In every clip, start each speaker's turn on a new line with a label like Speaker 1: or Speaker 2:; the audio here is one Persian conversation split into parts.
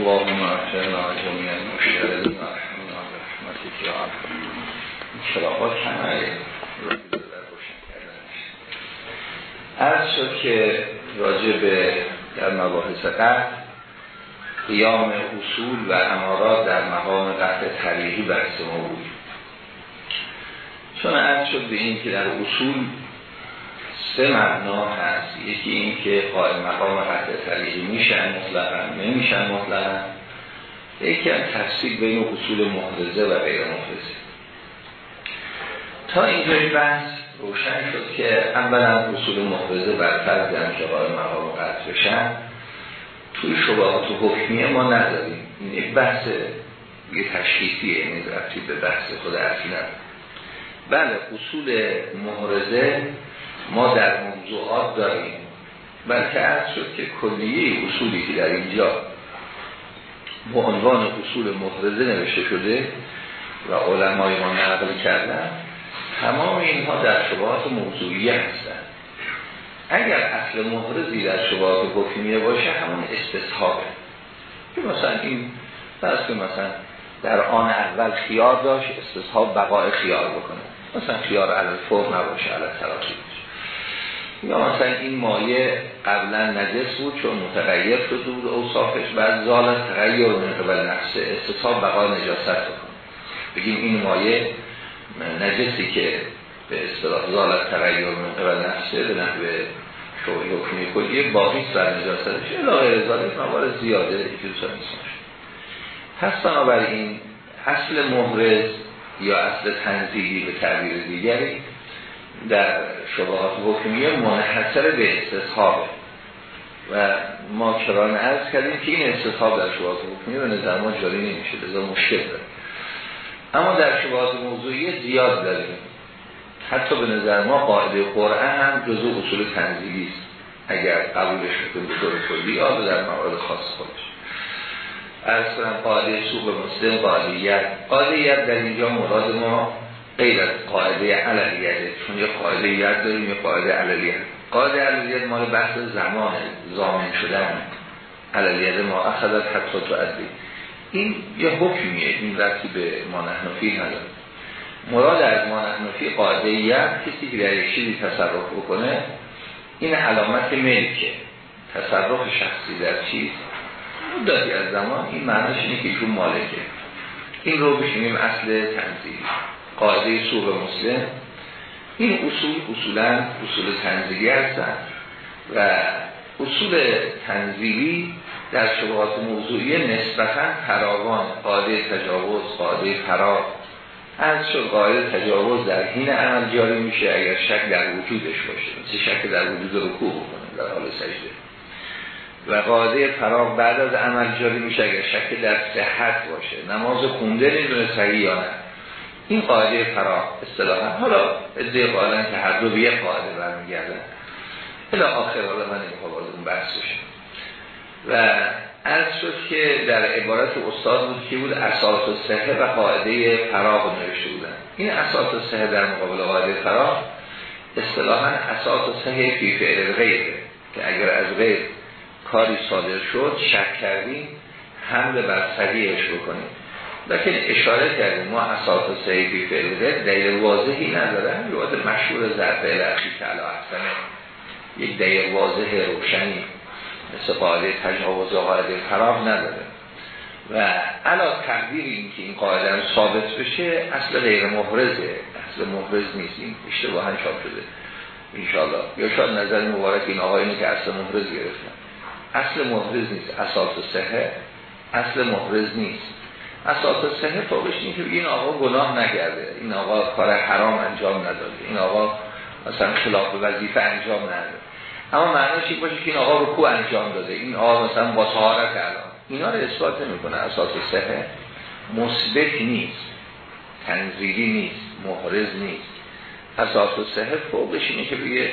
Speaker 1: اللهم اغفرنا جميع المشتغلين ورحمنا برحمتك یا ارحم چراغات همه عرض شد که راجع به در مباحث قطع قیام اصول و امارات در مقام قطع طریقی بحث ما بود. چون عرض شد به این که در اصول سه معنا هست. یکی این که قائل مقام قطع طریقی میشن مطلقا نمیشن مطلقا. یکی هم تفصیل بین اصول محرزه و غیر محرزه تا اینجای بحث روشن شد که اولا اصول محرزه بر فرض که قائل مقام قطع بشن توی شباهات حکمیه ما نداریم. این یک بحث یه تشخیصیه یعنی رفتی به بحث خود اصلی بله اصول محرزه ما در موضوعات داریم. بلکه عرض شد که کلیه اصولی که در اینجا به عنوان اصول محرزه نوشته شده و علمای ما نقل کردن تمام اینها در شبهات موضوعی هستند. اگر اصل محرزی در شبهات حکمیه باشه همون استصحابه. که مثلا این فرض که مثلا در آن اول خیار داشت استصحاب بقای خیار بکنه. مثلا خیار علال فور نباشه علال تراکی یا مثلا این مایه قبلا نجس بود چون متغیر شده بود اوصافش بعد زال تغییر من قبل نفسه استصحاب بقای نجاست بکنه. بگیم این مایه نجسی که به اصطلاح زالت تغییر من قبل نفسه به نحو شوی حکمی کلیه باقی سر نجاستش الاغه ازالت موارد زیاده دوستان نیستمش پس بنابراین اصل محرز یا اصل تنزیلی به تعبیر دیگری در شبهات حکمیه منحصر به استصحابه. و ما کران عرض کردیم که این استصحاب در شبهات حکمیه به نظر ما جاری نمیشه لذا مشکل داره. اما در شبهات موضوعی زیاد داریم. حتی به نظر ما قاعده قرآن هم جزو اصول تنزیلی است. اگر قبولش می‌کنیم به طور کلی یا در موارد خاص خودش. از کنم قاعده سوق مسلم قاعده ید قاعده ید در اینجا مراد ما غیر از قاعده علیه چون یه قاعده ید داریم یه قاعده علیه قاعده علیه مال بحث زمان زامن شدن. علیه ما اخذت حتی تو عدی این. یه حکمیه این رفتی به ما نحنفی نداره. مراد از ما نحنفی قاعده ید کسی که در یک چیزی تصرف بکنه این علامت ملکه. تصرف شخصی در چیز. مدتی از زمان این معنیش اینه که ایشون مالکه. این رو بشینیم اصل تنزیلی قاعده سوق مسلم. این اصول اصولا اصول تنزیلی هستن و اصول تنزیلی در شبهات موضوعی نسبتا فراوان قاعده تجاوز قاعده فرار. از شد قاعده تجاوز در حین عمل جاری میشه اگر شک در وجودش باشه. مثل شک در وجود رکوع بکنه در حال سجده. و قاعده فراغ بعد از عمل جاری میشه اگر شک در صحت باشه. نماز خونده نمی‌دونه صحیح یا نه. این قاعده فراغ اصطلاحا. حالا ادعای قائلن که هر دو به یک قاعده برمیگردن. الی آخر حالا من نمی‌خوام وارد اون بحث بشم. و عرض شد که در عبارت استاد بود که بود اساس و صحه و قاعده فراغ نوشته بودن. این اساس و صحه در مقابل قاعده فراغ اصطلاحا اساس و صحه فی فعل غیره که اگر از غیر کاری صادر شد شک کردیم حمل بر صحیحش بکنیم. لیکن اشاره کردیم ما اساس صحیحی فعله دلیل واضحی نداره. هم یاد مشهور ضرب الاخی علا احسنه یک دلیل واضح روشنی مثل قاعده تجاوز و قاعده خراب نداره. و علا تقدیر این که این قاعده ثابت بشه اصل غیر محرزه. اصل محرز نیست این اشتباها چاپ شده. انشاءالله. یا شاید نظر مبارک این آقایونی که اصل محرز گرفتن اصل محرز نیست اساس صحه. اصل محرز نیست. اساس صحه فوقش این که این آقا گناه نکرده. این آقا کار حرام انجام نداده. این آقا مثلا خلاف وظیفه انجام نداده. اما معنیش این باشه که این آقا رکوع انجام داده. این آقا مثلا با طهارت الان. اینا رو اثبات نمی‌کنه. اساس صحه مثبت نیست. تنزیلی نیست. محرز نیست. اساس صحه فوقش اینه که بگه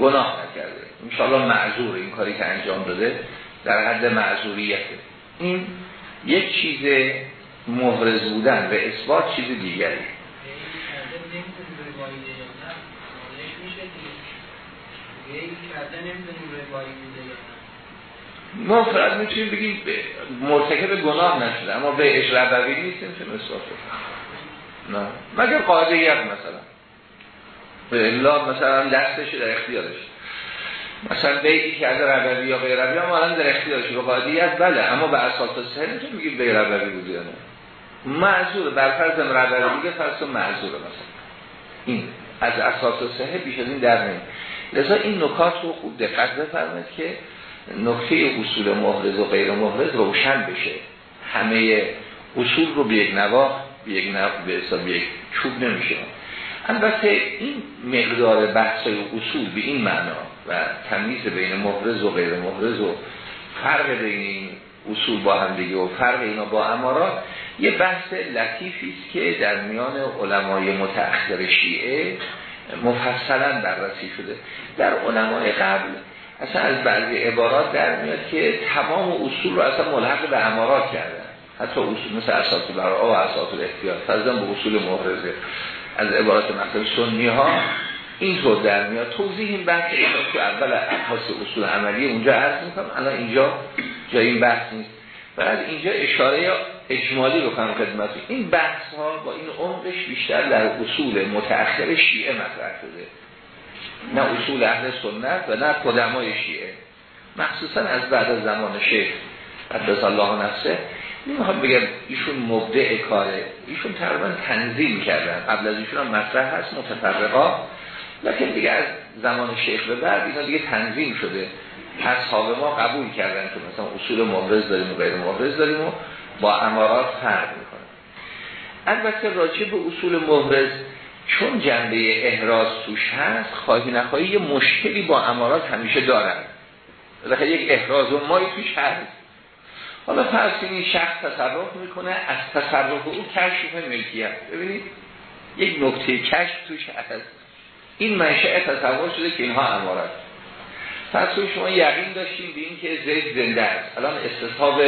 Speaker 1: گناه نکرده. انشاءالله معذور این کاری که انجام داده در حد معذوریته این یک چیز محرز بودن به اثبات چیز دیگری. ما فقط می‌تونیم بگیم مرتکب گناه نشده اما به اش ربوی نیستیم چه اصلاف نه. مگر قاعده یک مثلا. به الا مثلا دستش در اختیارش. مثلا بیتی که از ربوی یا غیر ربوی هم الان در اختیارش. به قاعده بله اما به اساس سه نمی‌تونیم بگیم به ربوی یا نه. معذور. بر فرض ربوی دیگه فرض معذور مثلا. این از اساس صحه بیش از این در نمی. لذا این نکات رو خوب دقت بفرمایید که نکته اصول محرز و غیر محرز روشن بشه. همه اصول رو به یک نواخ به یک به یک چوب نمیشه. البته این مقدار بحث اصول به این معنا و تمیز بین محرز و غیر محرز و فرق بین این اصول با هم دیگه و فرق اینا با امارات یه بحث لطیفی است که در میان علمای متأخر شیعه مفصلا بررسی شده. در علمای قبل اصلا از بعضی عبارات در میاد که تمام اصول رو اصلا ملحق به امارات کردن. حتی اصول مثل اساس برا و اساس الاحتیاط فرضاً به اصول محرزه از عبارات مثل سنی ها اینطور در میاد. توضیح این بحث تو اول ابحاث اصول عملی اونجا عرض می‌کنم. الان اینجا جای این بحث نیست. بعد اینجا اشاره اجمالی رو کنم خدمت این بحث ها با این عمقش بیشتر در اصول متأخر شیعه مطرح شده. نه اصول اهل سنت و نه قدمای شیعه. مخصوصا از بعد از زمان شیخ قدس الله نفسه. نمی‌خوام بگم ایشون مبدع کاره ایشون تقریبا تنظیم کردن. قبل از ایشون هم مطرح هست متفرقا. لیکن دیگه از زمان شیخ به بعد اینا دیگه تنظیم شده. اصحاب ما قبول کردن که مثلا اصول مبرز داریم و غیر مبرز داریم و با امارات فرق می‌کنه. البته راجع به اصول مبرز چون جنبه احراز توش هست خواهی نخواهی یه مشکلی با امارات همیشه دارن. یک احراز و مایی توش هست. حالا فرض این شخص تصرف می‌کنه از تصرف او کشف ملکیت ببینید یک نکته کشف توش هست. این منشأ تصور شده که اینها امارات. پس شما یقین داشتیم به این که زید زنده است. الان استصحاب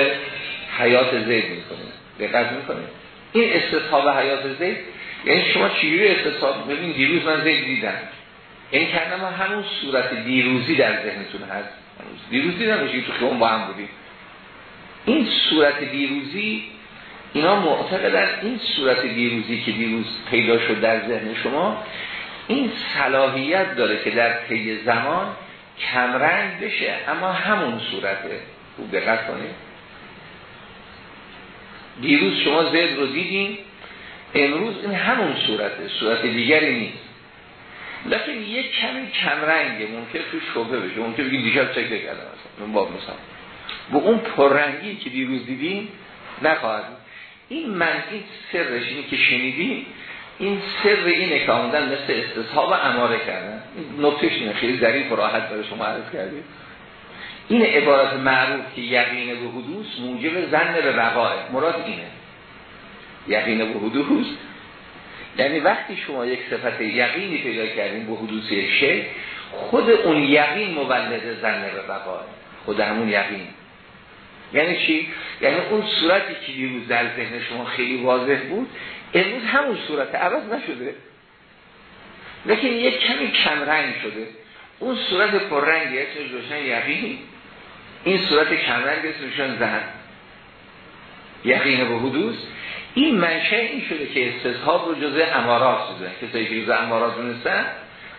Speaker 1: حیات زید می‌کنیم. دقت می‌کنیم؟ این استصحاب حیات زید یعنی شما چجوری استصحاب ببین دیروز من زید دیدم. یعنی کردم همون صورت دیروزی در ذهنتون هست. دیروز دیدم تو خیابون با هم بودیم. این صورت دیروزی اینا معتقدن این صورت دیروزی که دیروز پیدا شد در ذهن شما این صلاحیت داره که در طی زمان کمرنگ بشه اما همون صورته. خوب دقت کنید. دیروز شما زید رو دیدین؟ امروز این همون صورته صورت دیگری نیست. لیکن یک کمی کمرنگه ممکن تو شبه بشه ممکن بگید دیشب چک کردم مثلا باب مثلا با اون پررنگی که دیروز دیدیم نخواهد این من این سرش اینی که شنیدیم این سر اینه که آمدن مثل استصحاب اماره کردن. این نکتش اینه خیلی ظریف و راحت داره شما عرض کردید این عبارت معروف که یقین به حدوث موجب زن به وقائع مراد اینه. یقین به حدوث. یعنی وقتی شما یک صفت یقینی پیدا کردیم به حدوث یک خود اون یقین مولد زن به وقائع خود همون یقین. یعنی چی؟ یعنی اون صورتی که دیروز در ذهن شما خیلی واضح بود امروز همون صورت عوض نشده. لیکن یک کمی کم رنگ شده. اون صورت پررنگی اسمش روشن یقین این صورت کم رنگ اسمشون زن. یقین به حدوث. این منشه این شده که استصحاب رو جزء امارات شده کسایی که جزء امارات دونستن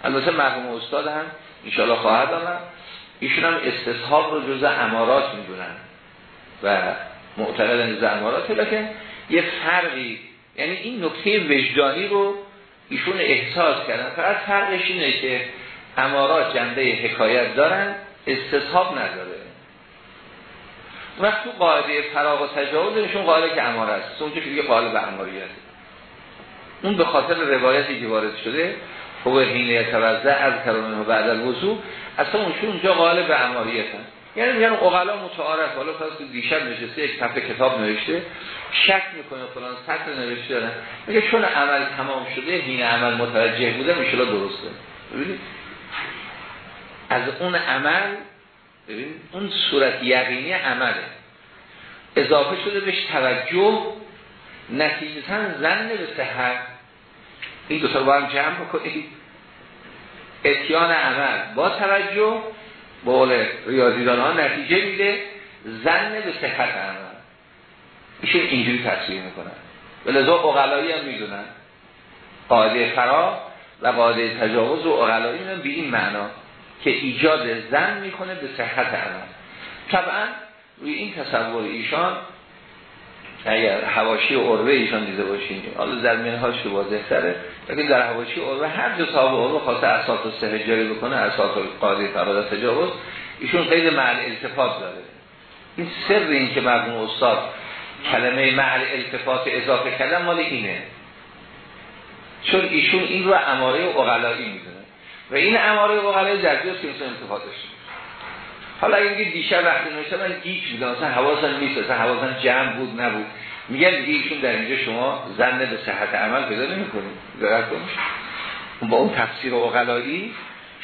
Speaker 1: البته مرحوم استاد هم انشاءالله خواهد آمد. ایشون هم استصحاب رو جزء امارات می‌دونن و معتقدن جزء امارات. لکن یه فرقی یعنی این نکته وجدانی رو ایشون احساس کردن. فقط فرقش اینه که امارات جنبه حکایت دارن استصحاب نداره. وقت تو قاعده فراغ و تجاوز نشون قاعده که اماره است. اونجا که قاعده به اماریت. اون به خاطر روایتی که وارد شده فوق حینه توزه از کرانه بعد الوضوع اصلا اونشون اونجا قاعده به اماریت یعنی میگن اقلا متعارف حالا فرض دیشب نشسته یک صفحه کتاب نوشته شک می‌کنه فلان سطر نوشته دارن میگه چون عمل تمام شده این عمل متوجه بوده میشه درسته. ببینید. از اون عمل ببین اون صورت یقینی عمله. اضافه شده بهش توجه نتیجتا زن به صحت این دو تا با هم جمع بکنید اتیان عمل با توجه بقول ریاضیدان ها نتیجه میده زن به صحت عمل. ایشون اینجوری تصویر می‌کنن. ولذا اقلایی هم می‌دونن. قاعده فرا و قاعده تجاوز و اقلایی می‌دونن به این معنا. که ایجاد زن می‌کنه به صحت عمل طبعا روی این تصور ایشان اگر حواشی عروه ایشان دیده باشین حالا در منهاش که واضح تره لیکن در حواشی عروه هر جا صاحب عروه خواسته اساس سه جاری بکنه اساس قاعده فراد تجاوز ایشون قید معل التفات داره. این سر این که مرمون استاد کلمه معل التفات اضافه کردن مال اینه. چون ایشون این رو اماره اقلایی می‌دونه. و این اماره اقلایی در جز که مثلا داشته حالا اگه دیشب وقتی نوشته من گیج بودم مثلا حواسم نیست مثلا حواسم جمع بود نبود. میگن دیگه ایشون در اینجا شما زن به صحت عمل پیدا نمی‌کنید. دقت کنید. با اون تفسیر اقلایی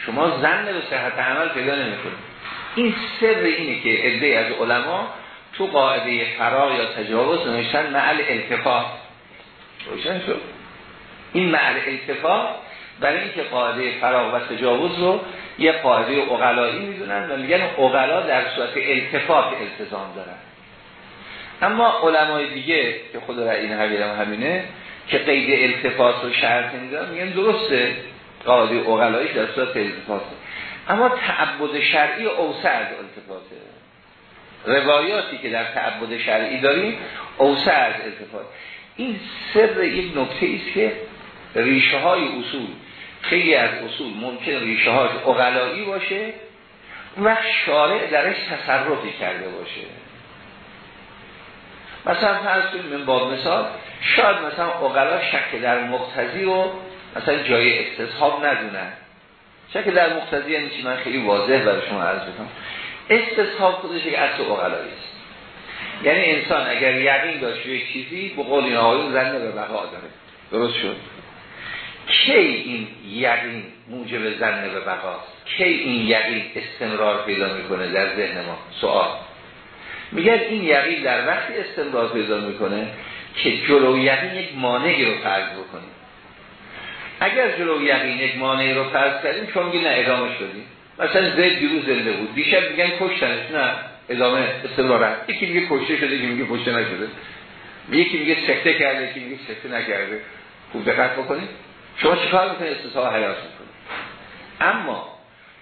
Speaker 1: شما زن به صحت عمل پیدا نمی‌کنید. این سر اینه که عده از علما تو قاعده فرار یا تجاوز نوشتن معل التفات روشن شد؟ این معل التفات برای اینکه قاعده فراغ و تجاوز رو یه قاعده اقلایی می‌دونن و میگن اقلا در صورت التفات التزام دارن. اما علمای دیگه که خود را این حویرم همینه که قید التفات رو شرط میدن میگن درسته قاعده اقلایی در صورت التفاته اما تعبد شرعی اوسع از التفاته. روایاتی که در تعبد شرعی داریم اوسع از التفات این سر یک نکته است که ریشه های اصول خیلی از اصول ممکن ریشه های اقلایی باشه و شارع درش تصرفی کرده باشه. مثلا فرض کنیم من با مثال شاید مثلا اقلا شک در مقتضی و مثلا جای استصحاب ندونن. شک در مقتضی یعنی چی؟ من خیلی واضح برای شما عرض بکنم. استصحاب خودش یک اصل اقلایی است. یعنی انسان اگر یقین داشت یک چیزی به قول این آقایون زنده به بقا داره درست شد؟ کی این یقین موجب زنه به بقاست کی این یقین استمرار پیدا می‌کنه در ذهن ما؟ سوال. میگن این یقین در وقتی استمرار پیدا می‌کنه که جلو یقین یک مانعی رو فرض بکنیم اگر جلو یقین یک مانعی رو فرض کردیم چون میگه نه ادامه شدیم. مثلا زید دیروز زنده بود. دیشب میگن کشتنش. نه ادامه استمرار یکی میگه کشته شده یکی میگه کشته نشده. یکی میگه سکته کرده یکی میگه سکته نکرده. خوب دقت بکنید. شما چیکار می‌کنید استصحاب حیات می‌کنید اما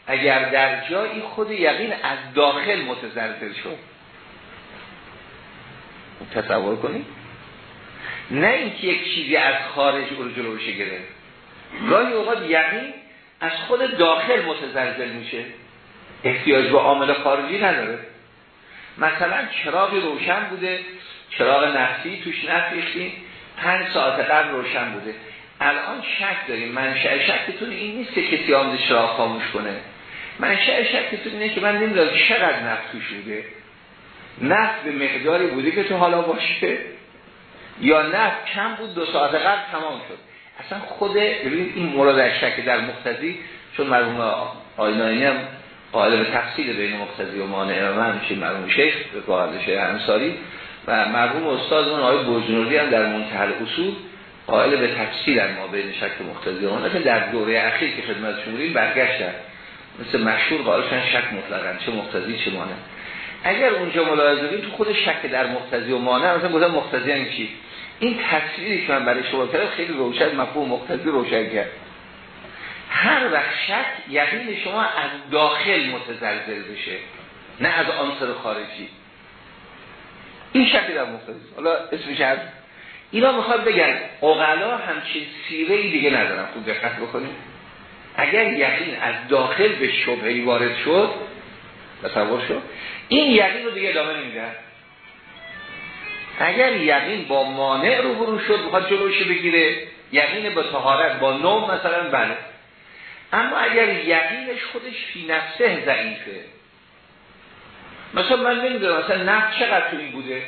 Speaker 1: اگر در جایی خود یقین از داخل متزلزل شد تصور کنید نه اینکه یک چیزی از خارج او رو جلوش گرفت. گاهی اوقات یقین از خود داخل متزلزل میشه. احتیاج به عامل خارجی نداره. مثلا چراغ روشن بوده چراغ نفسی توش نفریختیم پنج ساعت قبل روشن بوده. الان شک داریم. منشأ شکتون این نیست که کسی آمده چراغ خاموش کنه. منشأ شکتون اینه که من نمی‌دونم چقدر نفت توش بوده. نفت به مقداری بوده که تو حالا باشه؟ یا نفت کم بود دو ساعت قبل تمام شد. اصلا خود این مورد شک در مقتضی چون مرحوم آینانی هم قائل به تفصیل بین مقتضی و مانع و میشه مرحوم شیخ به قائل شیخ انصاری و مرحوم استاد اون آقای بوجنوردی هم در منتهل اصول قائل به تفصیل ما بین شک مقتضی و مانع در دوره اخیر که خدمتشون بودیم برگشتن. مثل مشهور قائلشن شک مطلقا چه مقتضی چه مانع. اگر اونجا ملاحظه تو خود شک در مقتضی و مانع مثلا گفتم مقتضی یعنی چی؟ این تصویری که من برای شما کردم خیلی روشن مفهوم مقتضی روشن کرد. هر وقت شک یقین شما از داخل متزلزل بشه نه از عنصر خارجی. این شک در مقتضی. حالا اسمش از اینا می‌خواد بگن اغلا همچین سیره دیگه ندارن. خوب دقت بکنیم. اگر یقین از داخل به شبهی وارد شد تصور شد این یقین رو دیگه ادامه نمیدن اگر یقین با مانع رو برو شد بخواد جلوش بگیره یقین با طهارت با نوم مثلا بله. اما اگر یقینش خودش فی نفسه ضعیفه مثلا من نمی‌دونم مثلا نفت چقدر توی بوده؟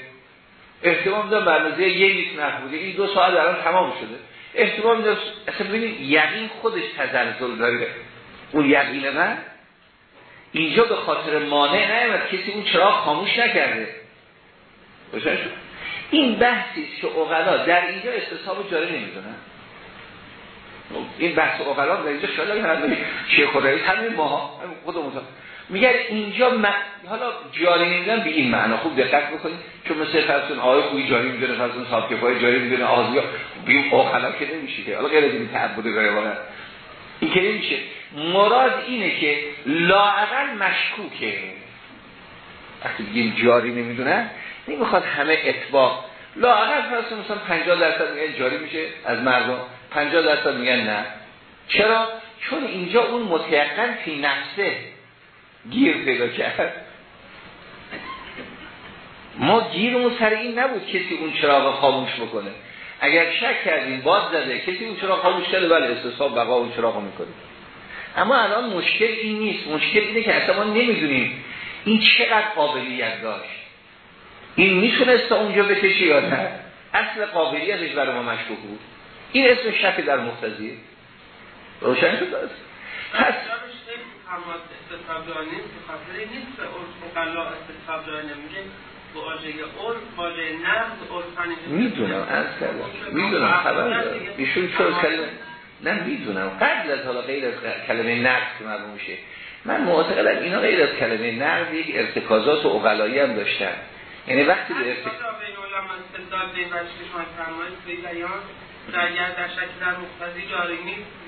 Speaker 1: احتمال می‌دونم برنامه یه لیت نفت بوده. این دو ساعت الان تمام شده. احتمال می‌دونم اصلا ببینید یقین خودش تزلزل داره. اون یقین من اینجا به خاطر مانع نیامد. کسی اون چراغ خاموش نکرده. روشن این بحثی که اقلا در اینجا استصحاب جاری نمی‌دونن این بحث اقلا در اینجا هم شیخ خدایی همین ما خودمون میگن اینجا م... حالا جاری نمیدن به این معنا. خوب دقت بکنید. چون مثل فرسون آقای خوبی جاری می‌دونه فرسون صاحب کفای جاری می‌دونه آزیا بیم اوخلا که نمیشه که. حالا غیر از این تعبد غیبانه این که نمیشه. مراد اینه که لاعقل مشکوکه. وقتی بگیم جاری نمی‌دونن نمی‌خواد همه اتباع. لاعقل فرسون مثلا 50 درصد میگن جاری میشه از مردم. 50 درصد میگن نه. چرا؟ چون اینجا اون متیقن فی نفسه. گیر پیدا کرد. ما گیرمون سر این نبود کسی اون چراغ خاموش بکنه. اگر شک کردیم باز زده کسی اون چراغ خاموش کرده بله استصحاب بقا اون چراغ می‌کنیم اما الان مشکل این نیست. مشکل اینه که اصلا ما نمی‌دونیم این چقدر قابلیت داشت. این می‌تونست تا اونجا بکشه یا نه؟ اصل قابلیتش برای ما مشکوک بود. این اسم شک در مختزیه روشن شد پس
Speaker 2: استصحاب داره نیست به خاطر نیست به اقلا واژه نفس عرفانی
Speaker 1: می‌دونم از کردم. می‌دونم خبر دارم. ایشون چرا کلمه نه می‌دونم. قبل از حالا غیر از کلمه نقص که مرموم میشه. من معتقدم اینا غیر از کلمه نقص یک ارتکازات و اقلایی هم داشتن. یعنی وقتی به ارتکاز
Speaker 2: در در شکل در مقتضی جاری نیست.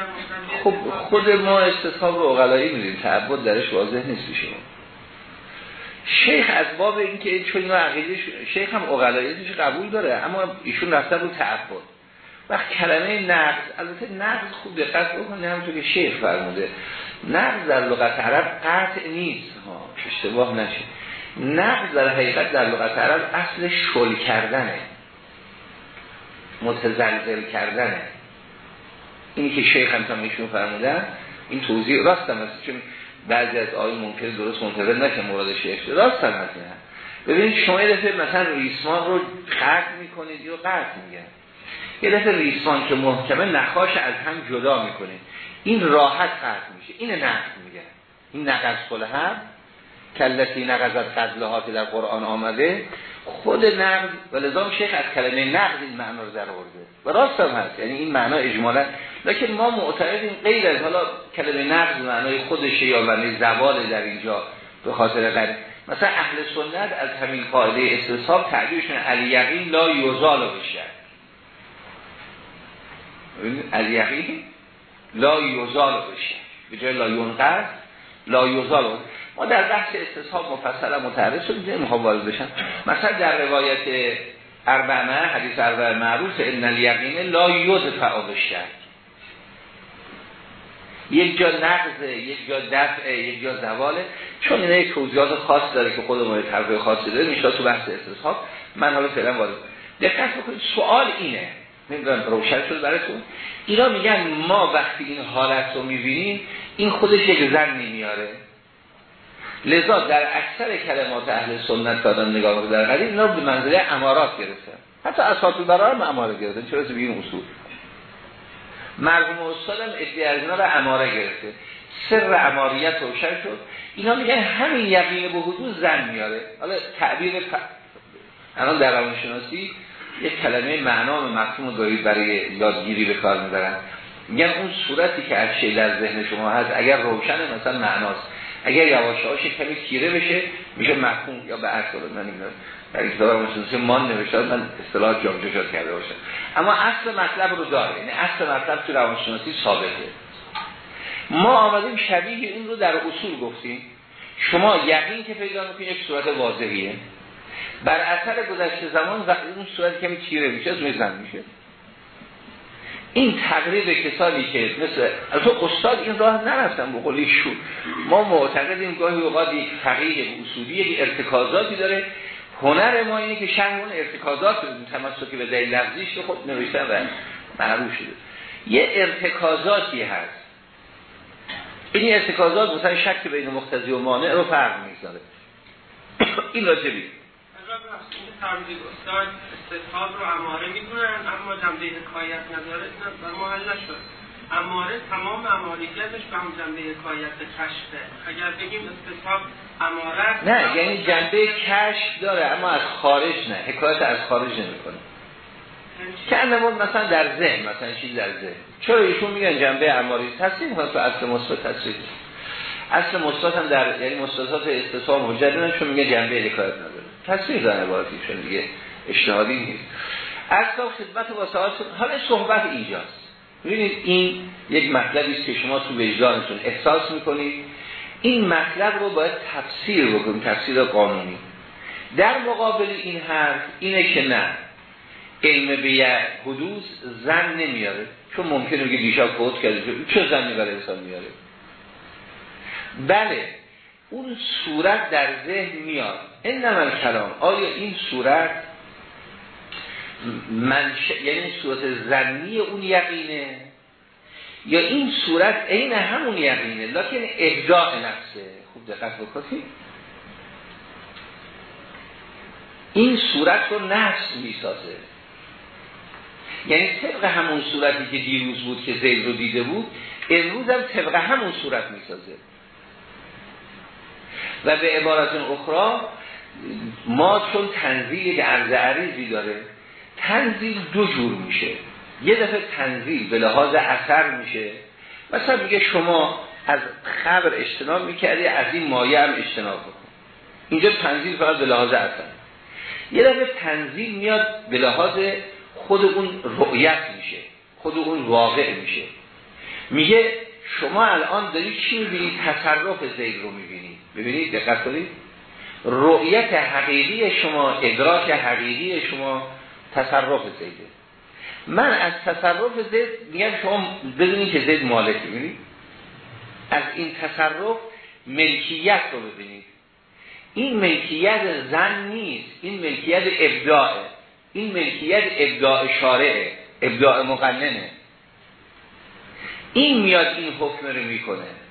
Speaker 2: مقتضی
Speaker 1: خب خود ما استصحاب اقلایی میدیم تعبد درش واضح نیست شما شیخ از باب اینکه چون اینا عقیده شیخ هم اقلاییتش قبول داره؟ اما ایشون رفته رو تعبد. وقت کلمه نقض البته نقض خوب دقت بکنید همونطور که شیخ فرموده. نقض در لغت عرب قطع نیست. ها اشتباه نشه. نقض در حقیقت در لغت عرب اصل شل کردنه. متزلزل کردنه. اینی که شیخ هم ایشون فرمودن این توضیح راست هم هست چون بعضی از آیه ممکن درست منتظر نکن مراد شیخ راست هم هست ببینید شما یه دفعه مثلا ریسمان رو قطع می‌کنید یا قطع میگن یه دفعه ریسمان که محکمه نخاش از هم جدا می‌کنید این راحت قطع میشه. این نقض میگن این نقض هم کلتی نقضت قدلهات در قرآن آمده. خود نقض و لذا شیخ از کلمه نقض این معنا رو در آورده. و راست هم هست یعنی این معنا اجمالا. لیکن ما معتقدیم غیر از حالا کلمه نقض معنای خودشه یا معنی زوال در اینجا به خاطر غیر مثلا اهل سنت از همین قاعده استصحاب تعبیرشون الیقین لا یوزال بشه. الیقین لا یوزال بشه. به جای لا یونقض لا یوزال ما در بحث استصحاب مفصلا متعرض شدیم می‌خوام وارد بشم. مثلا در روایت اربعه حدیث اربعه معروف ان الیقین لا یدفع بشک یک جا نقضه یک جا دفعه یک جا زواله. چون اینه یک توضیحات خاص داره که خود ما طرف خاصی داره میشه تو بحث استصحاب من حالا فعلا وارد دقت بکنید سوال اینه نمی‌دونم روشن شد براتون؟ اینا میگن ما وقتی این حالت رو می‌بینیم این خودش یک زن نمیاره لذا در اکثر کلمات اهل سنت دادن نگاه در قدیم اینا به منزله امارات گرفتن. حتی اساطیر برای هم اماره گرفتن چرا به این اصول. مرحوم استاد هم از اینا رو اماره گرفته. سر اماریت روشن شد. اینا میگن همین یقین به حدود زن میاره. حالا تعبیر ف... الان در روانشناسی یک کلمه معنا و مفهوم دارید برای یادگیری به کار می‌برن. میگن اون صورتی که از در ذهن شما هست اگر روشنه مثلا معناست. اگر یواش یواش کمی تیره بشه میشه مفهوم یا به اصل من این در کتاب مان نوشته من اصطلاح جامجه شد کرده باشم. اما اصل مطلب رو داره یعنی اصل مطلب تو روانشناسی ثابته. ما آمدیم شبیه این رو در اصول گفتیم. شما یقین که پیدا می‌کنید یک صورت واضحیه. بر اثر گذشته زمان اون صورت کمی تیره میشه از زن میشه. این تقریب کسانی که مثل تو استاد این راه نرفتن به قولی شو ما معتقدیم گاهی اوقات یک تقریب اصولی یک ارتکازاتی داره. هنر ما اینه که شهر اون ارتکازات تمسکی به دلیل لفظیش که خب نوشتن و معروف شده. یه ارتکازاتی هست. این ارتکازات مثلا شک بین مختزی و مانع رو فرق می‌گذاره. این راجبی.
Speaker 2: تمدید استاد استثاب رو اماره می‌کنن اما جنبه حکایت نداره این محل نشد. اماره تمام اماریتش به هم جنبه حکایت کشفه. اگر بگیم استصحاب اماره
Speaker 1: نه یعنی جنبه کشف داره اما از خارج نه. حکایت از خارج نمی‌کنه. که انمون مثلا در ذهن مثلا چیز در ذهن. چرا ایشون میگن جنبه اماری؟ تصریح می‌کنه تو اصل مثبت تصریح اصل مستاد هم در یعنی مستادات استصحاب حجت چون میگه جنبه حکایت نداره. تصویر داره چون دیگه اشتهادی نیست. اصلا خدمت واسعات حالا صحبت اینجاست. ببینید این یک مطلبی است که شما تو وجدانتون احساس می‌کنید. این مطلب رو باید تفسیر بکنیم تفسیر قانونی. در مقابل این حرف اینه که نه. علم به حدوث زن نمیاره. چون ممکنه که دیشب فوت کرده. چه زنی برای انسان میاره؟ بله. اون صورت در ذهن میاد. این نمال کلام آیا این صورت منش... یعنی صورت زنی اون یقینه؟ یا این صورت عین همون یقینه؟ لکن ابداع نفسه. خوب دقت بکنید این صورت رو نفس می‌سازه. یعنی طبق همون صورتی که دیروز بود که زید رو دیده بود امروز هم طبق همون صورت می‌سازه. و به عبارت اخرى ما چون تنزیل یک عرض عریضی داره تنزیل دو جور میشه. یه دفعه تنزیل به لحاظ اثر میشه مثلا میگه شما از خبر اجتناب می‌کردی از این مایه هم اجتناب بکن اینجا تنزیل فقط به لحاظ اثر. یه دفعه تنزیل میاد به لحاظ خود اون رؤیت میشه خود اون واقع میشه. میگه شما الان داری چی می‌بینید تصرف زید رو می‌بینید ببینید دقت کنید. رؤیت حقیقی شما ادراک حقیقی شما تصرف زیده. من از تصرف زید میگم شما بدونید که زید مالک ببینید از این تصرف ملکیت رو ببینید. این ملکیت زن نیست این ملکیت ابداعه. این ملکیت ابداع شارعه ابداع مقننه. این میاد این حکم رو می‌کنه.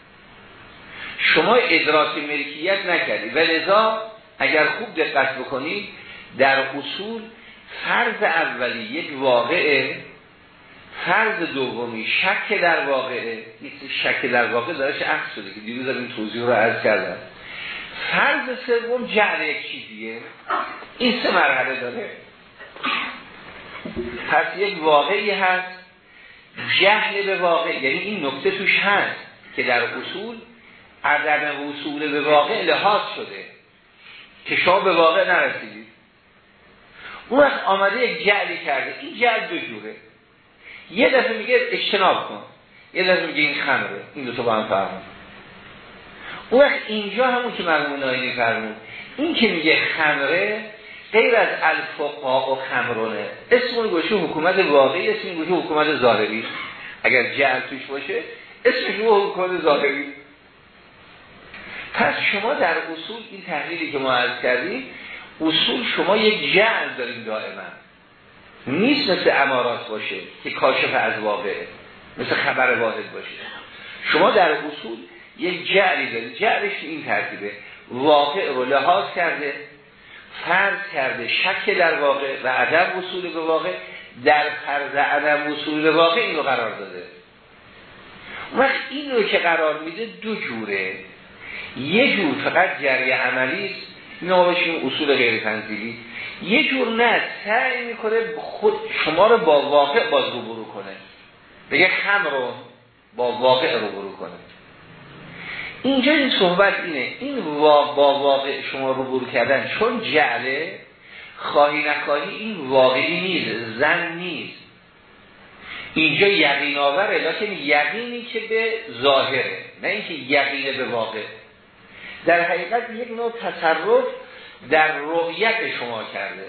Speaker 1: شما ادراک ملکیت نکردید و لذا اگر خوب دقت بکنید در اصول فرض اولی یک واقعه فرض دومی شک در واقعه شک در واقع دارش عکس شده که دیروز این توضیح رو عرض کردم. فرض سوم جعل یک چیزیه. این سه مرحله داره. پس یک واقعی هست. جهل به واقع یعنی این نکته توش هست که در اصول عدم وصول به واقع لحاظ شده. که شما به واقع نرسیدید اون وقت آمده یک جعلی کرده. این جعل دو جوره. یه دفعه میگه اجتناب کن. یه دفعه میگه این خمره. این دو تا با هم فرمون اون وقت اینجا همون که مرمون ناینی فرمون این که میگه خمره غیر از الفقا و خمرونه. اسم گوشه حکومت واقعی اسم گوشه حکومت ظاهری. اگر جعل توش باشه اسمش رو حکومت ظاهری. پس شما در اصول این تحلیلی که ما عرض کردیم اصول شما یک جعل داریم دائما. نیست مثل امارات باشه که کاشف از واقع مثل خبر واحد باشه. شما در اصول یک جعلی دارید. جعلش این ترتیبه. واقع رو لحاظ کرده فرض کرده شک در واقع و عدم وصول به واقع. در فرض عدم وصول به واقع این رو قرار داده. وقت این رو که قرار میده دو جوره. یه جور فقط جری عملی است. اصول غیر تنزیلی یه جور نه سعی می‌کنه خود شما رو با واقع باز رو کنه. بگه خم رو با واقع رو برو کنه. اینجا این صحبت اینه. این با واقع شما رو برو کردن چون جعله خواهی نخواهی این واقعی نیست زن نیست. اینجا یقین آوره لیکن یقینی که به ظاهره نه اینکه یقین به واقع. در حقیقت یک نوع تصرف در رؤیت شما کرده.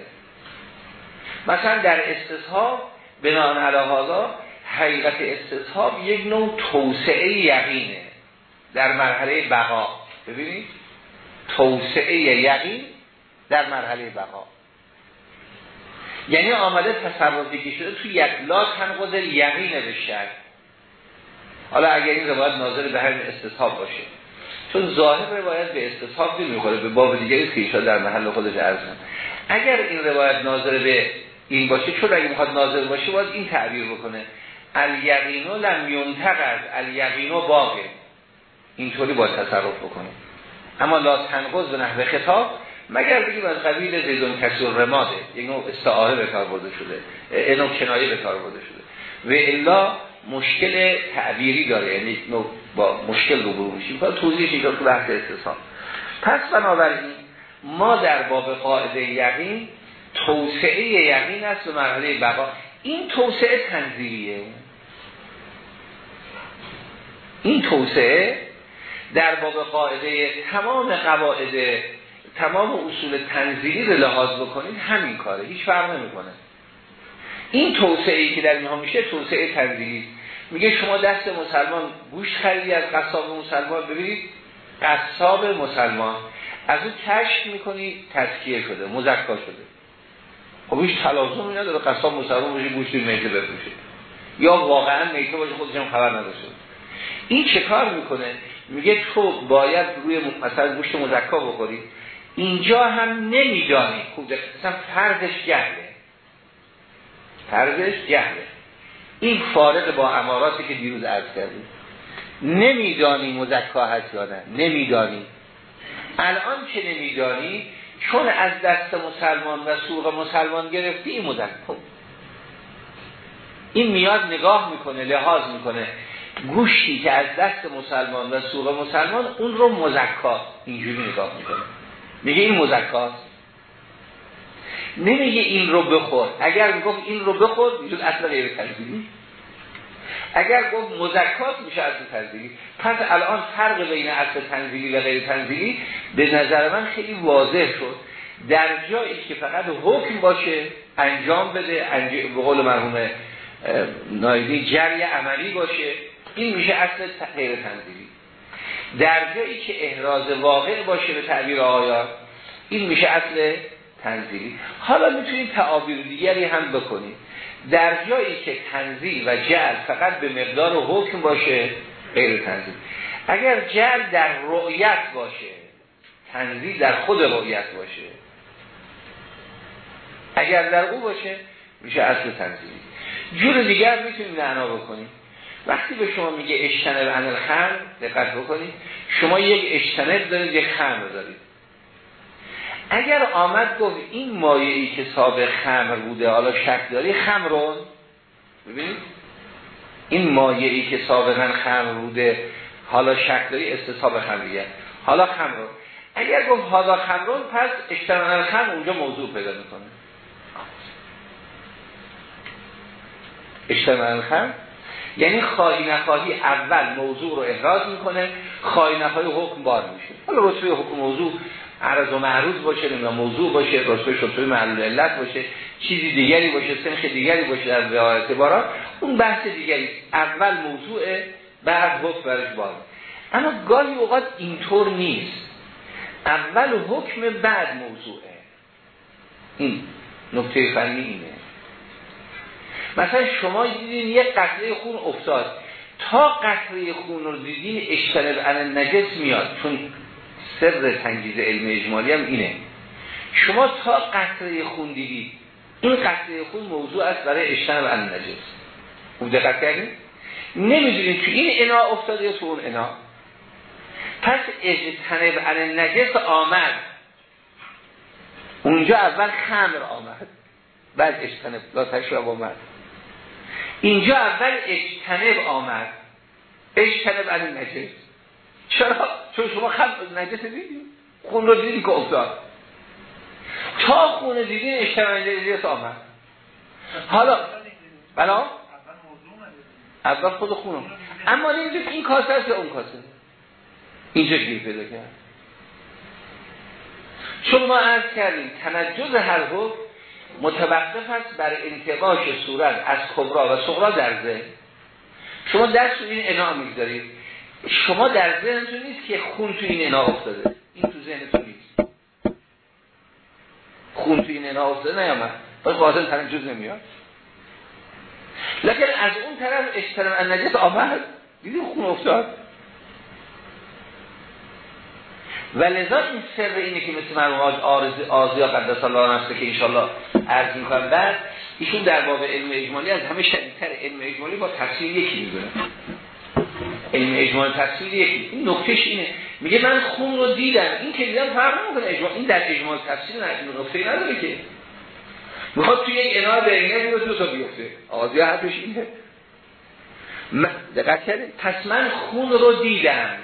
Speaker 1: مثلا در استصحاب بنان علاقه حقیقت استصحاب یک نوع توسعه یقینه. در مرحله بقا. ببینید؟ توسعه یقین در مرحله بقا. یعنی آمده تصرفی که شده توی یک لا تنقض یقین به حالا اگر این روایت ناظر به همین استصحاب باشه. چون ظاهر روایت به استصحاب می‌خوره به باب دیگری که در محل خودش عرض اگر این روایت ناظر به این باشه چون اگه می‌خواد ناظر باشه باید این تعبیر بکنه. الیقینو لم ینتقد الیقینو باقه اینطوری باید تصرف بکنه. اما لا تنقض به نحوه خطاب مگر بگیم از قبیل زیدون کسور رماده. یک نوع استعاره به کار برده شده. نوع کنایه به کار برده شده. و الا مشکل تعبیری داره یعنی با مشکل رو برو میشیم توضیحش اینجا تو بحث استثاب پس بنابراین ما در باب قاعده یقین توسعه یقین است به مرحله بقا. این توسعه تنزیلیه. این توسعه در باب قاعده تمام قواعد تمام اصول تنزیلی رو لحاظ بکنید همین کاره. هیچ فرق نمی‌کنه. این توسعه که در اینها میشه توسعه تنزیلی میگه شما دست مسلمان گوش خریدی از قصاب مسلمان. ببینید قصاب مسلمان از اون کشف می‌کنی تذکیه شده مزکا شده. خب هیچ تلازمی نداره قصاب مسلمان باشه گوشت میته بفروشه. یا واقعا میته باشه خودش هم خبر نداشته این چه کار می‌کنه؟ میگه تو باید روی مثلا گوشت مزکا بخوری. اینجا هم نمیدانی. خود مثلا فرضش جهله فرضش جهله این فارق با اماراتی که دیروز عرض کردیم. نمیدانی مزکا هست یا نه. نمیدانی الان که نمیدانی چون از دست مسلمان و سوق مسلمان گرفتی این مزکا این میاد نگاه می‌کنه لحاظ می‌کنه. گوشتی که از دست مسلمان و سوق مسلمان اون رو مزکا. اینجوری نگاه می‌کنه. میگه این مزکاست. نمیگه این رو بخور. اگر می‌گفت این رو بخور می‌شد اصلا غیر تنزیلی اگر گفت مزکات میشه اصل تنزیلی پس الان فرق بین اصل تنزیلی و غیر تنزیلی به نظر من خیلی واضح شد. در جایی که فقط حکم باشه انجام بده انجام به قول مرحوم نایدی جری عملی باشه. این میشه اصل غیر تنزیلی. در جایی که احراز واقع باشه به تعبیر آیات این میشه اصل تنزیلی. حالا می‌تونید تعابیر دیگری هم بکنید. در جایی که تنزیل و جل فقط به مقدار حکم باشه غیر تنزیل. اگر جل در رؤیت باشه تنزیل در خود رؤیت باشه اگر در او باشه میشه اصل تنزیلی. جور دیگر می‌تونید معنا بکنید. وقتی به شما میگه اشتنب عن الخمر دقت بکنید. شما یک اشتنب دارید یک خمر دارید. اگر آمد گفت این مایعی که سابق خمر بوده حالا شک داری خمرون؟ ببینید این مایعی که سابقا خمر بوده حالا شک داری استصاب خمریه حالا خمرون. اگر گفت حالا خمرون پس اشتنب خمر اونجا موضوع پیدا می‌کنه. اشتنب خمر؟ یعنی خواهی نخواهی اول موضوع رو احراز می‌کنه خواهی نخواهی حکم بار میشه. حالا رتبه حکم موضوع عرض و معروض باشه یا موضوع باشه رتبه شتوی معلول علت باشه چیزی دیگری باشه سنخ دیگری باشه در روایت بارا اون بحث دیگری. اول موضوع بعد حکم برش بار اما گاهی اوقات اینطور نیست. اول حکم بعد موضوعه این نکته فنی اینه. مثلا شما دیدین یک قطره خون افتاد. تا قطره خون رو دیدین اشتنب عن نجس میاد. چون سر تنجیز علم اجمالی هم اینه. شما تا قطره خون دیدید این قطره خون موضوع است برای اشتنب عن نجس خوب دقت کردید نمی‌دونید که این انا افتاده یا تو اون انا. پس اجتنب عن نجس آمد. اونجا اول خمر آمد بعد اجتنب لا تشرب آمد اینجا اول اجتنب آمد. اجتنب عن نجس چرا؟ چون شما خم نجس دیدید خون رو دیدید که افتاد. تا خون دیدین عن نجس آمد. حالا بلا؟ اول خود خونم اما اینجا این کاسه است اون کاسه؟ اینجا گیر پیدا کرد. چون ما عرض کردیم تنجز هر حکم متوقف است بر انتقاش صورت از کبرا و صغرا در ذهن. شما دست این انا می‌گذارید. شما در ذهنتون نیست که خون تو این انا افتاده. این تو ذهنتون نیست. خون تو این انا افتاده نیامد باید قاضل تنجز نمیاد. لکن از اون طرف اشترم النجس آمد. دیدیم خون افتاد؟ و لذا این سر اینه که مثل مرموم آرز آزیا قدس الله نفسه که انشالله عرض می‌کنم. بعد ایشون در باب علم اجمالی از همه شدیدتر علم اجمالی با تفسیر یکی می‌دونه علم اجمالی تفسیر یکی. این نکتهش اینه. میگه من خون رو دیدم. این که دیدم فرق نمی‌کنه. اجمال این در اجمال تفسیر نه نکته نداره که. می‌خواد توی یک انار به اینه دو تا بیفته. آزیا حدش اینه. دقت کردید پس من خون رو دیدم.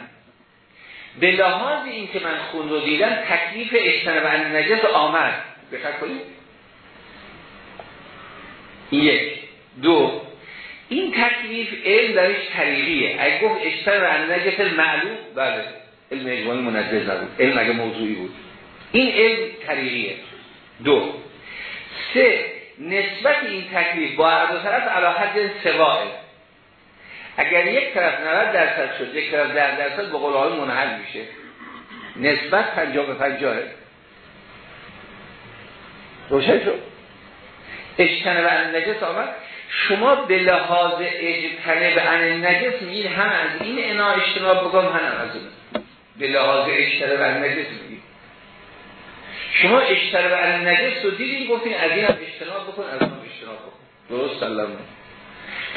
Speaker 1: به لحاظ این که من خون رو دیدم تکلیف اجتناب نجس آمد. بخط کنید یک. دو. این تکلیف علم درش طریقیه. اگه گفت اجتناب عن نجس معلوم بله. علم اجمالی منجز نبود. علم اگه موضوعی بود. این علم طریقیه. دو. سه. نسبت این تکلیف با هر دو طرف علاحد سواه اگر یک طرف 90 درصد شد یک طرف 10 درصد به های منحل میشه. نسبت 50 به 50 روشن شد. اجتنه به ان نجس آمد شما به لحاظ اجتنه به ان نجس میگید هم از این انا اجتناب بکن هم از اون. به لحاظ اجتنه به ان نجس میگید شما اجتنه به ان نجس رو دیدین گفتین از این هم اجتناب بکن از اون اجتناب بکن. درست سلام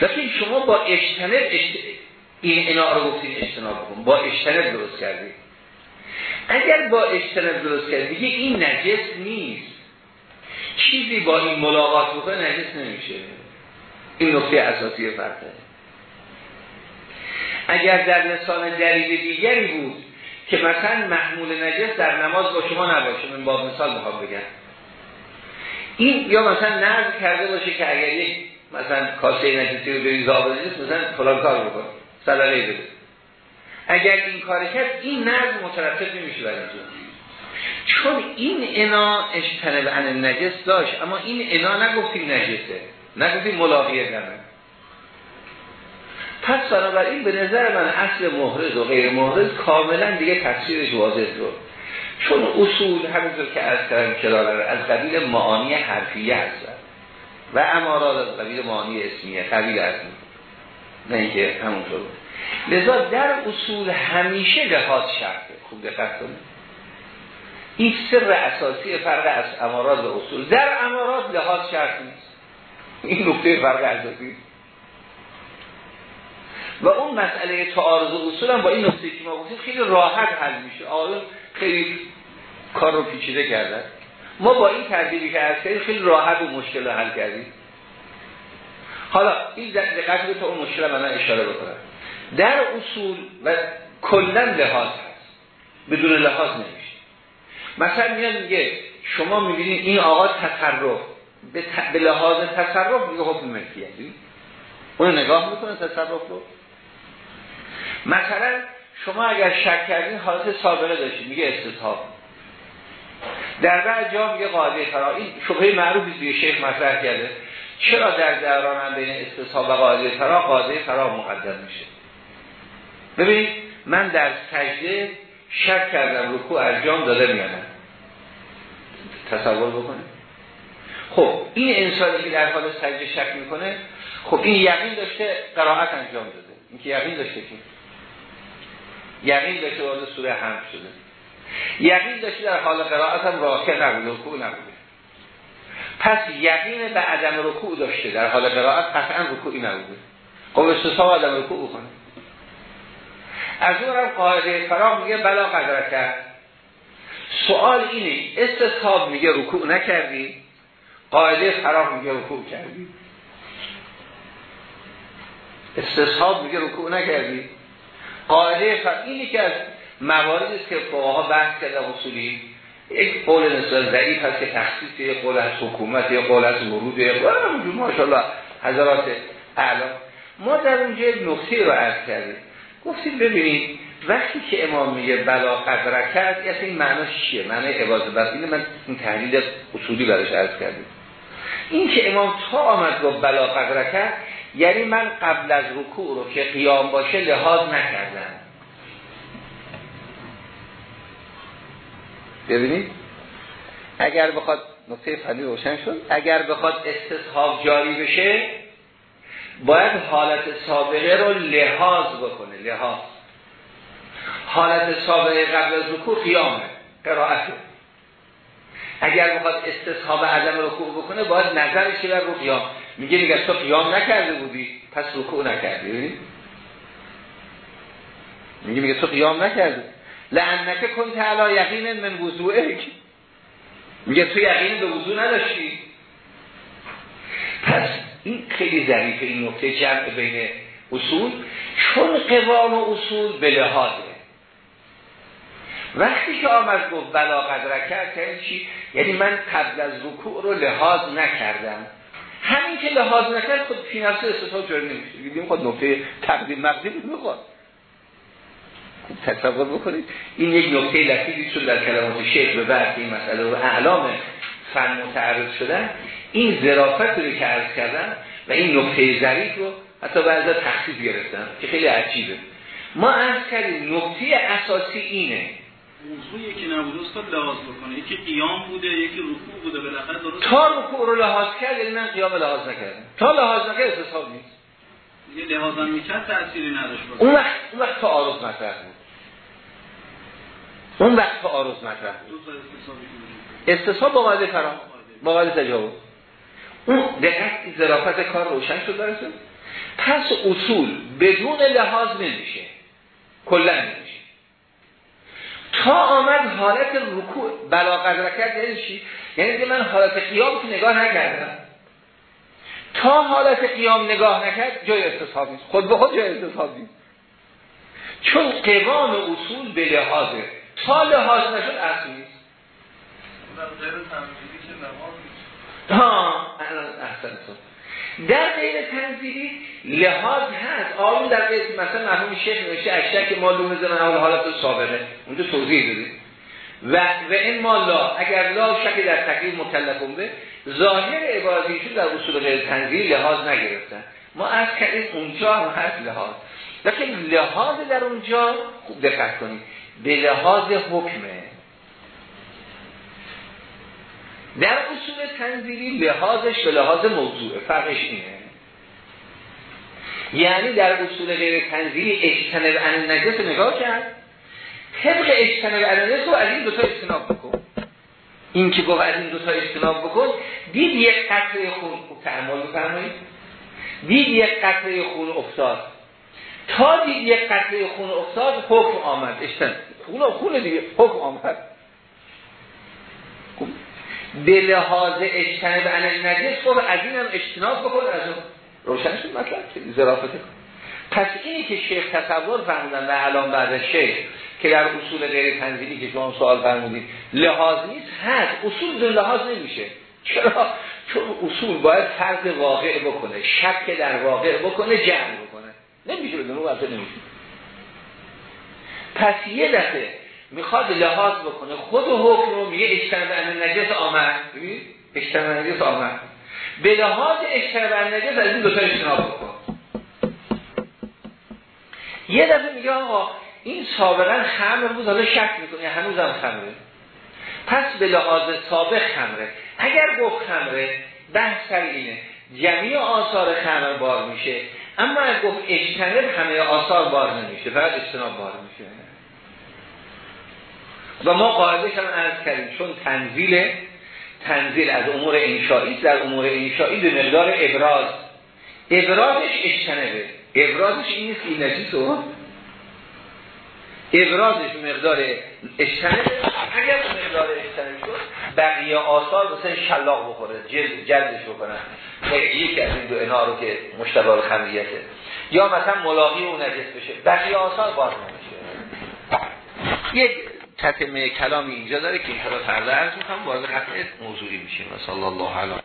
Speaker 1: لیکن شما با اجتناب این انا رو گفتین اجتناب بکن. با اجتناب درست کردید اگر با اجتناب درست کردید دیگه این نجس نیست. چیزی با این ملاقات بکنه نجس نمیشه. این نقطه اساسی فرقه اگر در لسان دلیل دیگری بود که مثلا محمول نجس در نماز با شما نباشه من با مثال می‌خوام بگم. این یا مثلا نرد کرده باشه که اگر یک مثلا کاسه نجسی رو بریز آب مثلا فلان کار بکن صدقه بده. اگر این کار کرد این نرد مترتب نمیشه برای چون این انا اجتنب عن نجس داشت اما این انا نگفتیم نجسه. نگفتیم ملاقی دمه پس بنابراین به نظر من اصل محرز و غیر محرز کاملا دیگه تفسیرش واضح شد. چون اصول همینطور که از کردم کلالر از قبیل معانی حرفیه هستن و امارات از قبیل معانی اسمیه قبیل اسمی نه اینکه همونطور لذا در اصول همیشه لحاظ شرطه. خوب دقت کنید. این سر اساسی فرق از امارات و اصول. در امارات لحاظ شرط نیست. این نکته فرق اساسی و اون مسئله تعارض اصول هم با این نکته که ما گفتیم خیلی راحت حل میشه. آقایون خیلی کار رو پیچیده کردن ما با این ترتیبی که از خیلی راحت و مشکل رو حل کردیم. حالا این دقت به تو اون مشکل من اشاره بکنم. در اصول و کلا لحاظ هست. بدون لحاظ نمیشه. مثلا میاد میگه شما می‌بینید این آقا تصرف به, ت... به لحاظ تصرف میگه حکم ملکیتی اون نگاه می‌کنه تصرف رو. مثلا شما اگر شک کردین حالت سابقه داشتید میگه استصحاب در بعد جا میگه قاعده فرا این شبهه معروفی توی شیخ مطرح کرده. چرا در دوران هم بین استصحاب و قاعده فرا قاعده فرا مقدم میشه؟ ببینید من در سجده شک کردم رکوع از جام داده میانم تصور بکنه خب این انسانی که در حال سجده شک می‌کنه خب این یقین داشته قرائت انجام داده. این که یقین داشته که یقین داشته وارد سوره هم شده. یقین داشته در حال قرائت هم راکع نبوده رکوع نبوده. پس یقین به عدم رکوع داشته. در حال قرائت قطعا رکوعی نبوده. خب استصحاب عدم رکوع بکنه از اون هم قاعده فراغ میگه بلا قدر کرد. سوال اینه استصحاب میگه رکوع نکردی؟ قاعده فراغ میگه رکوع کردی. استصحاب میگه رکوع نکردی. قاعده فراغ اینی که از مواردی است که فقها بحث کرده اصولی. یک قول نسبت ضعیف هست که تخصیص یک قول از حکومت یک قول از ورود یک قول ماشاءالله حضرات اعلا ما در اونجا یک نقطه رو عرض کردیم. گفتیم ببینید وقتی که امام میگه بلا کرد یعنی این معناش چیه؟ معنی بر اینه. من این تحلیل اصولی برش عرض کردیم این که امام تا آمد با بلا قدر کرد یعنی من قبل از رکوع رو که قیام باشه لحاظ نکردم. ببینید؟ اگر بخواد نقطه فنی روشن شد اگر بخواد استصحاب جاری بشه باید حالت سابقه رو لحاظ بکنه لحاظ. حالت سابقه قبل از رکوع قیامه قرائته. اگر بخواد استصحاب عدم رکوع بکنه باید نظرش بر رو قیام میگه میگه تو قیام نکرده بودی پس رکوع نکردی میگه میگه تو قیام نکردی. لعنکه کنت علا یقین من وضوعک. میگه تو یقین به وضوع نداشتی. پس این خیلی ظریفه این نکته جمع بین اصول. چون قوام اصول به لحاظه وقتی که آمد گفت بلا قدر کرد که چی؟ یعنی من قبل از رکوع رو لحاظ نکردم. همین که لحاظ نکرد خود فی نفس استثاب جاری نمیشه. دیدیم خود نقطه تقدیم مقدیم می‌خواد. تصور بکنید این یک نکته لطیفی شد در کلمات شیخ به بعد این مسئله رو اعلام فن متعرض شدن این ظرافت رو که عرض کردن و این نکته ظریف رو حتی بعضا تخصیص گرفتن که خیلی عجیبه. ما عرض کردیم نکته اساسی اینه
Speaker 3: موضوع یکی نبود استاد لحاظ بکنه. یکی قیام بوده یکی رکوع بوده. بالاخره درست
Speaker 1: تا رکوع رو لحاظ کرد یعنی من قیام لحاظ نکردم. تا لحاظ نکرد استصحاب نیست.
Speaker 3: یه لحاظم می‌کرد تأثیری نداشت بود
Speaker 1: اون وقت اون وقت تعارض مطرح بود. اون وقت تعارض مطرح بود.
Speaker 3: که.
Speaker 1: استصحاب با قاعده فرام با قاعده تجاوز. اون دقت ظرافت کار روشن شد برسه پس اصول بدون لحاظ نمیشه. کلا. نمیشه تا آمد حالت رکوع. بلا قدر کرد یعنی چی؟ یعنی که من حالت قیام که نگاه نکردم. تا حالت قیام نگاه نکرد جای استصحاب نیست. خود به خود جای استصحاب نیست. چون قوام اصول به لحاظه تا لحاظ نشد اصل نیست. ها احسن تو. در غیر تنزیلی لحاظ هست. آن در غیر مثلا مرحوم شیخ نوشته اشتک ما لومز من اول حالت سابقه اونجا توضیح دادیم و و این ما لا اگر لا شک در تقریب مکلفون به ظاهر عبارتیشون در اصول غیر تنزیلی لحاظ نگرفتن. ما از کردیم اونجا هم هست لحاظ. لیکن لحاظ در اونجا خوب دقت کنید. به لحاظ حکمه. در اصول تنزیلی لحاظش به لحاظ موضوع فرقش اینه. یعنی در اصول غیر تنزیلی اجتنب عن نجس نگاه کرد. طبق اجتنب عن رو از این دوتا اجتناب بکن. این که گفت از این دوتا اجتناب بکن دید یک قطره خون تعمال بفرمایید. دید یک قطره خون افتاد. تا دید یک قطره خون افتاد حکم آمد. اجتنب خون خون دیگه حکم آمد. به لحاظ اجتناب عن نجس خب از این هم اجتناب بکن از اون روشن شد مطلب خیلی ظرافته پس اینی که شیخ تصور فرمودن و الان بعد شیخ که در اصول غیر تنزیلی که شما سوال فرمودید لحاظ نیست هست. اصول دون لحاظ نمیشه. چرا؟ چون اصول باید فرض واقع بکنه شک در واقع بکنه جمع بکنه. نمیشه بدون اون نمیشه. پس یه دفعه می‌خواد لحاظ بکنه. خود حکم رو میگه اجتنب نجس آمد. ببینید اجتنب نجس آمد. به لحاظ اجتنب نجس از این دو تا اجتناب بکن. یه دفعه میگه آقا این سابقا خمر بود حالا شک می‌کنه هنوزم خمره. پس به لحاظ سابق خمره. اگر گفت خمره بحث سر اینه. جمعی آثار خمر بار میشه اما اگر گفت اجتنب همه آثار بار نمیشه. فقط اجتناب بار میشه. و ما قاعدش هم عرض کردیم چون تنزیل تنزیل از امور انشایی در امور انشایی به مقدار ابراز. ابرازش اجتنبه ابرازش این نیست این نجیس ابرازش مقدار اجتنبه اگر مقدار اجتنبه شد بقیه آثار مثلا شلاق بخوره جلد جلدش بکنن. یکی از این دو انا رو که مشتبه خمریته یا مثلا ملاقی اون نجس بشه. بقیه آثار باز نمیشه. یک تتمه کلامی اینجا داره که انشاءالله فردا عرض می‌کنم. وارد قطعه موضوعی میشیم. صلی الله علیه